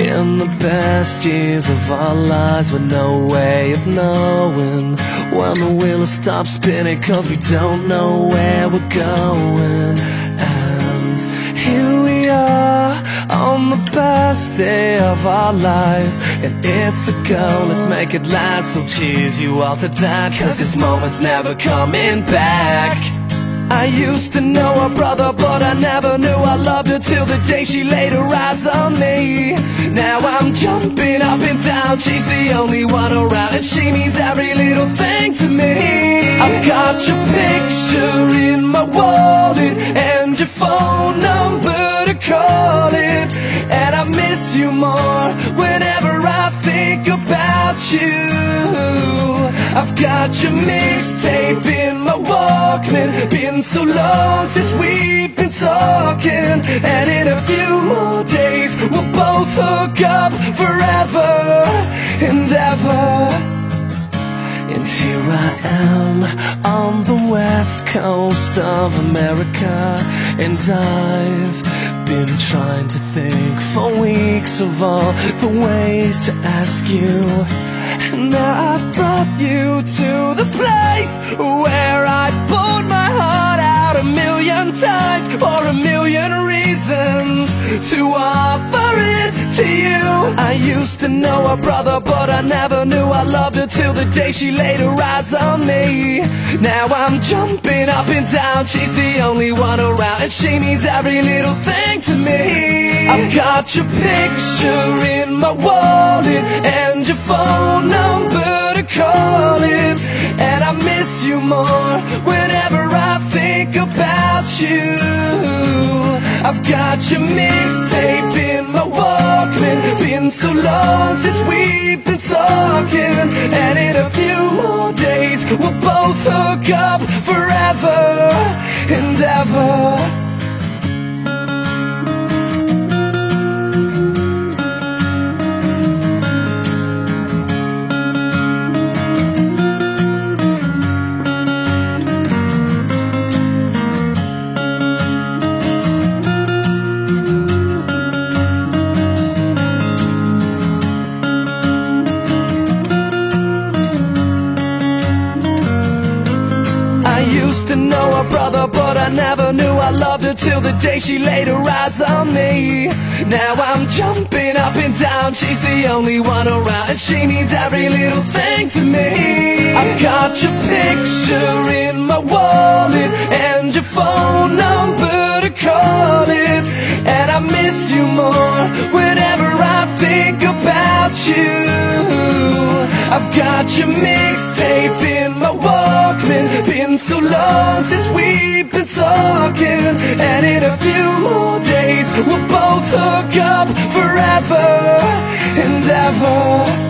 In the best years of our lives with no way of knowing When the wheel stops spinning cause we don't know where we're going. And here we are on the best day of our lives And it's a go, let's make it last. So cheers you all to that Cause this moment's never coming back. I used to know her brother, but I never knew I loved her till the day she laid her eyes on me. Now I'm jumping up and down, she's the only one around, and she means every little thing to me. I've got your picture in my wallet and your phone number to call it, and I miss you more whenever I think about you. I've got your mixtape in Been so long since we've been talking, and in a few more days we'll both hook up forever and ever. And here I am on the west coast of America, and I've been trying to think for weeks of all the ways to ask you. And now I've brought you to the place to offer it to you. I used to know her brother, but I never knew I loved her till the day she laid her eyes on me. Now I'm jumping up and down, she's the only one around, and she means every little thing to me. I've got your picture in my wallet and your phone number to call it, and I miss you more whenever I think about you. I've got your mixtape in my Walkman. Been so long since we've been talking, and in a few more days we'll both hook up forever and ever. Used to know her brother, but I never knew I loved her till the day she laid her eyes on me. Now I'm jumping up and down, she's the only one around, and she means every little thing to me. I've got your picture in my wallet and your phone number to call it, and I miss you more whenever I think about you. I've got your mixtape so long since we've been talking, and in a few more days we'll both hook up forever and ever.